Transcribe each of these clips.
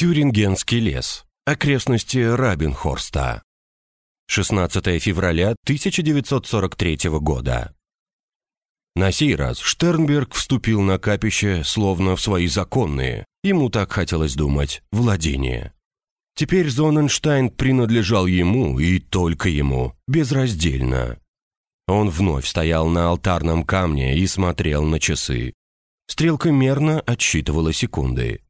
Тюрингенский лес. Окрестности Рабинхорста. 16 февраля 1943 года. На сей раз Штернберг вступил на капище, словно в свои законные, ему так хотелось думать, владения. Теперь Зоненштайн принадлежал ему и только ему, безраздельно. Он вновь стоял на алтарном камне и смотрел на часы. Стрелка мерно отсчитывала секунды.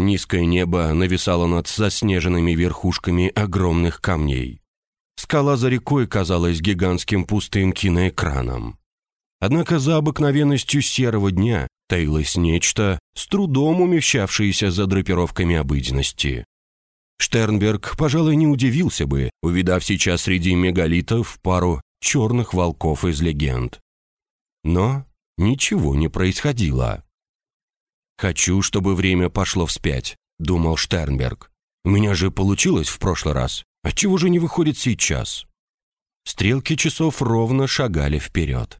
Низкое небо нависало над заснеженными верхушками огромных камней. Скала за рекой казалась гигантским пустым киноэкраном. Однако за обыкновенностью серого дня таилось нечто, с трудом умещавшееся за драпировками обыденности. Штернберг, пожалуй, не удивился бы, увидав сейчас среди мегалитов пару черных волков из легенд. Но ничего не происходило. «Хочу, чтобы время пошло вспять», — думал Штернберг. «У меня же получилось в прошлый раз. Отчего же не выходит сейчас?» Стрелки часов ровно шагали вперед.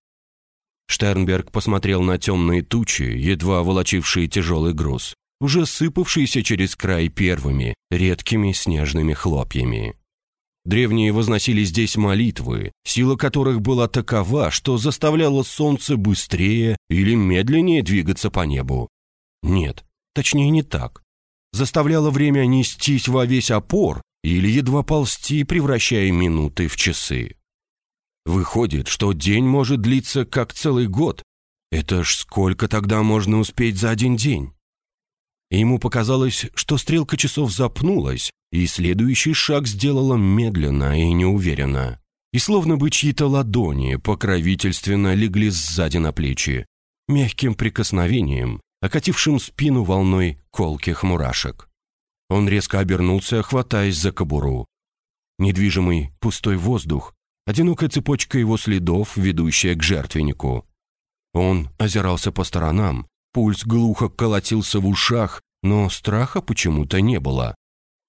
Штернберг посмотрел на темные тучи, едва волочившие тяжелый груз, уже сыпавшиеся через край первыми, редкими снежными хлопьями. Древние возносили здесь молитвы, сила которых была такова, что заставляла солнце быстрее или медленнее двигаться по небу, нет, точнее не так. Заставляло время нестись во весь опор или едва ползти, превращая минуты в часы. Выходит, что день может длиться как целый год. Это ж сколько тогда можно успеть за один день? Ему показалось, что стрелка часов запнулась, и следующий шаг сделала медленно и неуверенно. И словно бы чьи-то ладони покровительственно легли сзади на плечи. Мягким прикосновением окатившим спину волной колких мурашек. Он резко обернулся, хватаясь за кобуру. Недвижимый пустой воздух, одинокая цепочка его следов, ведущая к жертвеннику. Он озирался по сторонам, пульс глухо колотился в ушах, но страха почему-то не было.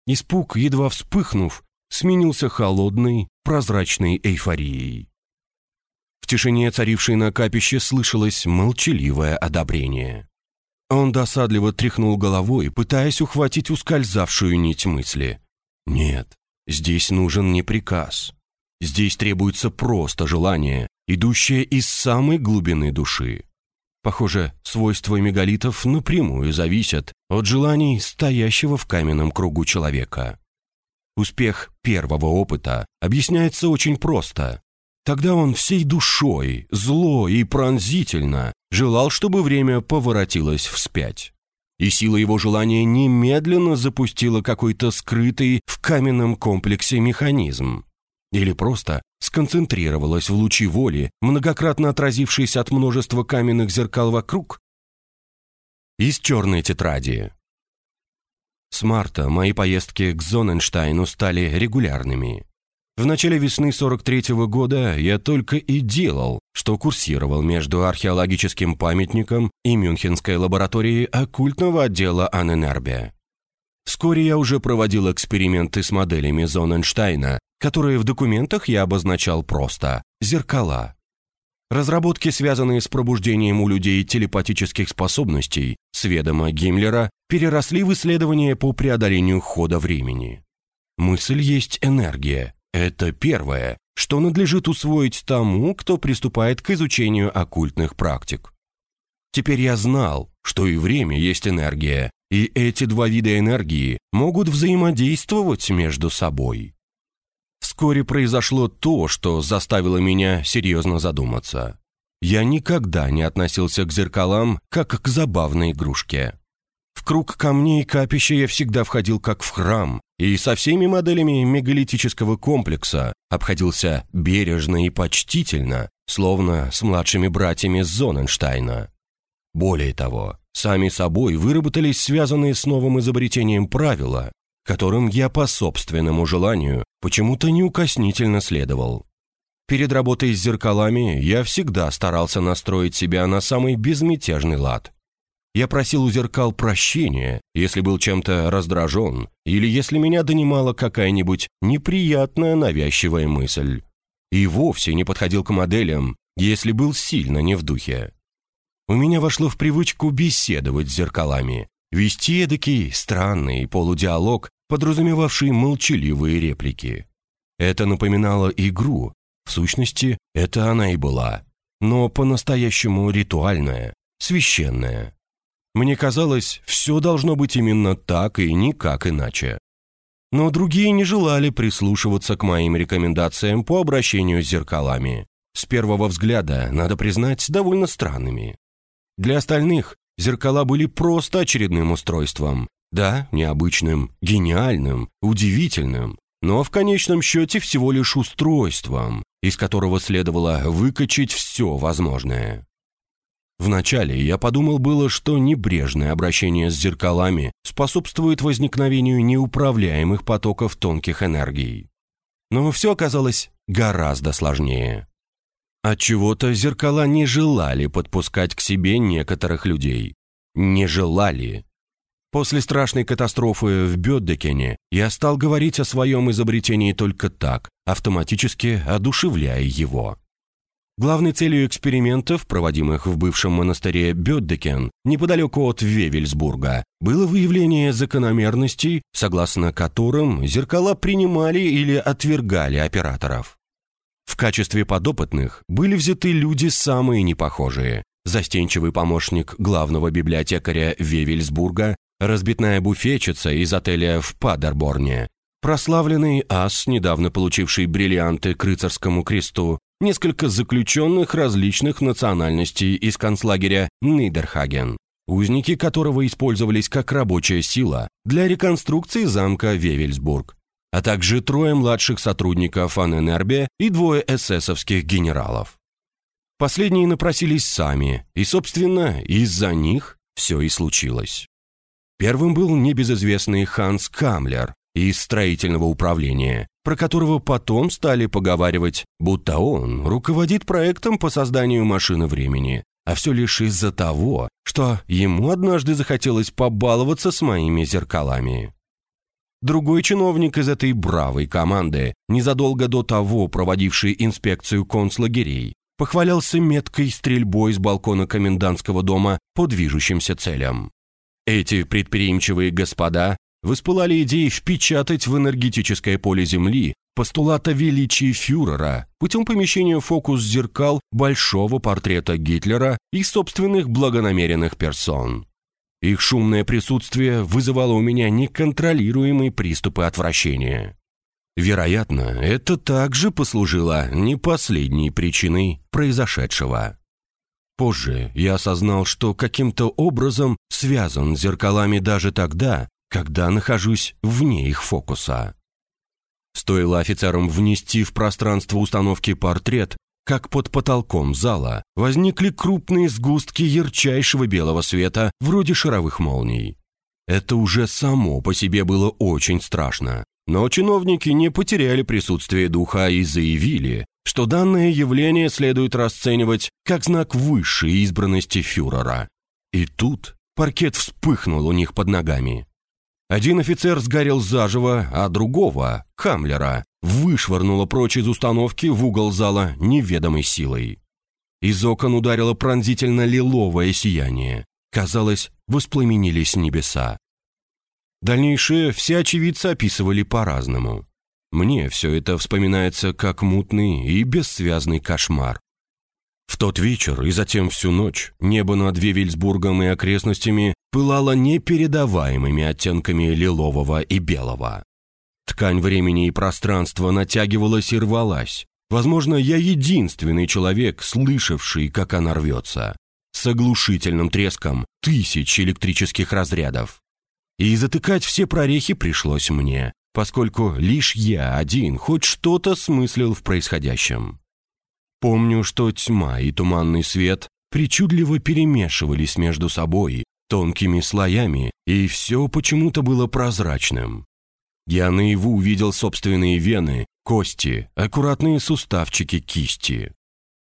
Испуг, едва вспыхнув, сменился холодной, прозрачной эйфорией. В тишине, царившей на капище, слышалось молчаливое одобрение. Он досадливо тряхнул головой, пытаясь ухватить ускользавшую нить мысли. «Нет, здесь нужен не приказ. Здесь требуется просто желание, идущее из самой глубины души. Похоже, свойства мегалитов напрямую зависят от желаний стоящего в каменном кругу человека. Успех первого опыта объясняется очень просто. Тогда он всей душой, зло и пронзительно желал, чтобы время поворотилось вспять. И сила его желания немедленно запустила какой-то скрытый в каменном комплексе механизм. Или просто сконцентрировалась в лучи воли, многократно отразившись от множества каменных зеркал вокруг? Из черной тетради. С марта мои поездки к Зоненштайну стали регулярными. В начале весны 43 -го года я только и делал, что курсировал между археологическим памятником и Мюнхенской лабораторией оккультного отдела Анненербе. Вскоре я уже проводил эксперименты с моделями Зоненштейна, которые в документах я обозначал просто «зеркала». Разработки, связанные с пробуждением у людей телепатических способностей, с ведома Гиммлера, переросли в исследования по преодолению хода времени. Мысль есть энергия, это первое, что надлежит усвоить тому, кто приступает к изучению оккультных практик. Теперь я знал, что и время есть энергия, и эти два вида энергии могут взаимодействовать между собой. Вскоре произошло то, что заставило меня серьезно задуматься. Я никогда не относился к зеркалам как к забавной игрушке. В круг камней капища я всегда входил как в храм, и со всеми моделями мегалитического комплекса обходился бережно и почтительно, словно с младшими братьями Зоненштайна. Более того, сами собой выработались связанные с новым изобретением правила, которым я по собственному желанию почему-то неукоснительно следовал. Перед работой с зеркалами я всегда старался настроить себя на самый безмятежный лад. Я просил у зеркал прощения, если был чем-то раздражен, или если меня донимала какая-нибудь неприятная навязчивая мысль. И вовсе не подходил к моделям, если был сильно не в духе. У меня вошло в привычку беседовать с зеркалами, вести эдакий странный полудиалог, подразумевавший молчаливые реплики. Это напоминало игру, в сущности, это она и была, но по-настоящему ритуальная, священная. Мне казалось, все должно быть именно так и никак иначе. Но другие не желали прислушиваться к моим рекомендациям по обращению с зеркалами. С первого взгляда, надо признать, довольно странными. Для остальных зеркала были просто очередным устройством. Да, необычным, гениальным, удивительным, но в конечном счете всего лишь устройством, из которого следовало выкачать все возможное. Вначале я подумал было, что небрежное обращение с зеркалами способствует возникновению неуправляемых потоков тонких энергий. Но все оказалось гораздо сложнее. Отчего-то зеркала не желали подпускать к себе некоторых людей. Не желали. После страшной катастрофы в Бёддекене я стал говорить о своем изобретении только так, автоматически одушевляя его. Главной целью экспериментов, проводимых в бывшем монастыре Бёддекен, неподалеку от Вевельсбурга, было выявление закономерностей, согласно которым зеркала принимали или отвергали операторов. В качестве подопытных были взяты люди самые непохожие. Застенчивый помощник главного библиотекаря Вевельсбурга, разбитная буфетчица из отеля в Падерборне, прославленный ас, недавно получивший бриллианты к рыцарскому кресту, несколько заключенных различных национальностей из концлагеря Нидерхаген, узники которого использовались как рабочая сила для реконструкции замка Вевельсбург, а также трое младших сотрудников Аненербе и двое эсэсовских генералов. Последние напросились сами, и, собственно, из-за них все и случилось. Первым был небезызвестный Ханс Камлер, из строительного управления, про которого потом стали поговаривать, будто он руководит проектом по созданию машины времени, а все лишь из-за того, что ему однажды захотелось побаловаться с моими зеркалами. Другой чиновник из этой бравой команды, незадолго до того проводивший инспекцию концлагерей, похвалялся меткой стрельбой с балкона комендантского дома по движущимся целям. Эти предприимчивые господа воспылали идеей впечатать в энергетическое поле Земли постулата величия фюрера путем помещения фокус-зеркал большого портрета Гитлера и собственных благонамеренных персон. Их шумное присутствие вызывало у меня неконтролируемые приступы отвращения. Вероятно, это также послужило не последней причиной произошедшего. Позже я осознал, что каким-то образом связан с зеркалами даже тогда, когда нахожусь вне их фокуса. Стоило офицерам внести в пространство установки портрет, как под потолком зала возникли крупные сгустки ярчайшего белого света, вроде шаровых молний. Это уже само по себе было очень страшно. Но чиновники не потеряли присутствие духа и заявили, что данное явление следует расценивать как знак высшей избранности фюрера. И тут паркет вспыхнул у них под ногами. Один офицер сгорел заживо, а другого, Камлера, вышвырнуло прочь из установки в угол зала неведомой силой. Из окон ударило пронзительно лиловое сияние. Казалось, воспламенились небеса. Дальнейшее все очевидцы описывали по-разному. Мне все это вспоминается как мутный и бессвязный кошмар. В тот вечер и затем всю ночь небо над Вевельсбургом и окрестностями пылало непередаваемыми оттенками лилового и белого. Ткань времени и пространства натягивалась и рвалась. Возможно, я единственный человек, слышавший, как она рвется. С оглушительным треском тысяч электрических разрядов. И затыкать все прорехи пришлось мне, поскольку лишь я один хоть что-то смыслил в происходящем. Помню, что тьма и туманный свет причудливо перемешивались между собой тонкими слоями, и все почему-то было прозрачным. Я наяву увидел собственные вены, кости, аккуратные суставчики кисти.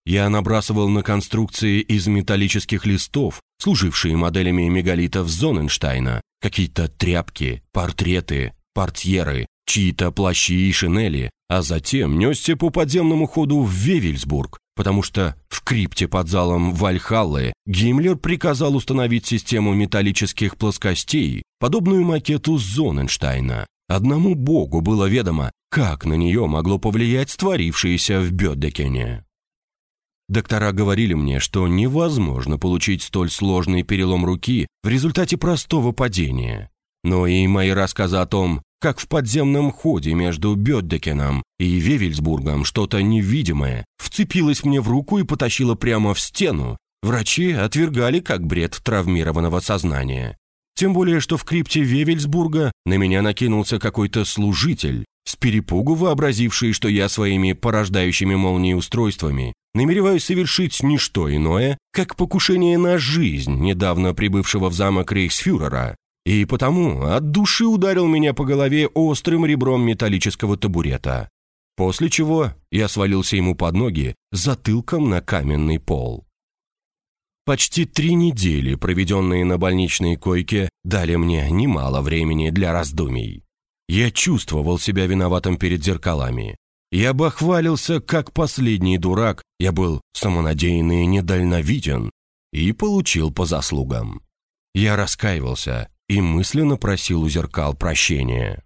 Я набрасывал на конструкции из металлических листов, служившие моделями мегалитов Зоненштайна, какие-то тряпки, портреты, портьеры, чьи-то плащи и шинели, а затем несся по подземному ходу в Вевельсбург, потому что в крипте под залом Вальхаллы Гиммлер приказал установить систему металлических плоскостей, подобную макету Зоненштейна. Одному богу было ведомо, как на нее могло повлиять створившееся в Бёддекене. Доктора говорили мне, что невозможно получить столь сложный перелом руки в результате простого падения. Но и мои рассказы о том, как в подземном ходе между Бёддекеном и Вевельсбургом что-то невидимое вцепилось мне в руку и потащило прямо в стену, врачи отвергали как бред травмированного сознания. Тем более, что в крипте Вевельсбурга на меня накинулся какой-то служитель, с перепугу вообразивший, что я своими порождающими молнии устройствами намереваюсь совершить не что иное, как покушение на жизнь недавно прибывшего в замок рейхсфюрера, и потому от души ударил меня по голове острым ребром металлического табурета, после чего я свалился ему под ноги затылком на каменный пол. Почти три недели, проведенные на больничной койке, дали мне немало времени для раздумий. Я чувствовал себя виноватым перед зеркалами. Я бахвалился, как последний дурак, я был самонадеянный и недальновиден, и получил по заслугам. Я раскаивался и мысленно просил у зеркал прощения.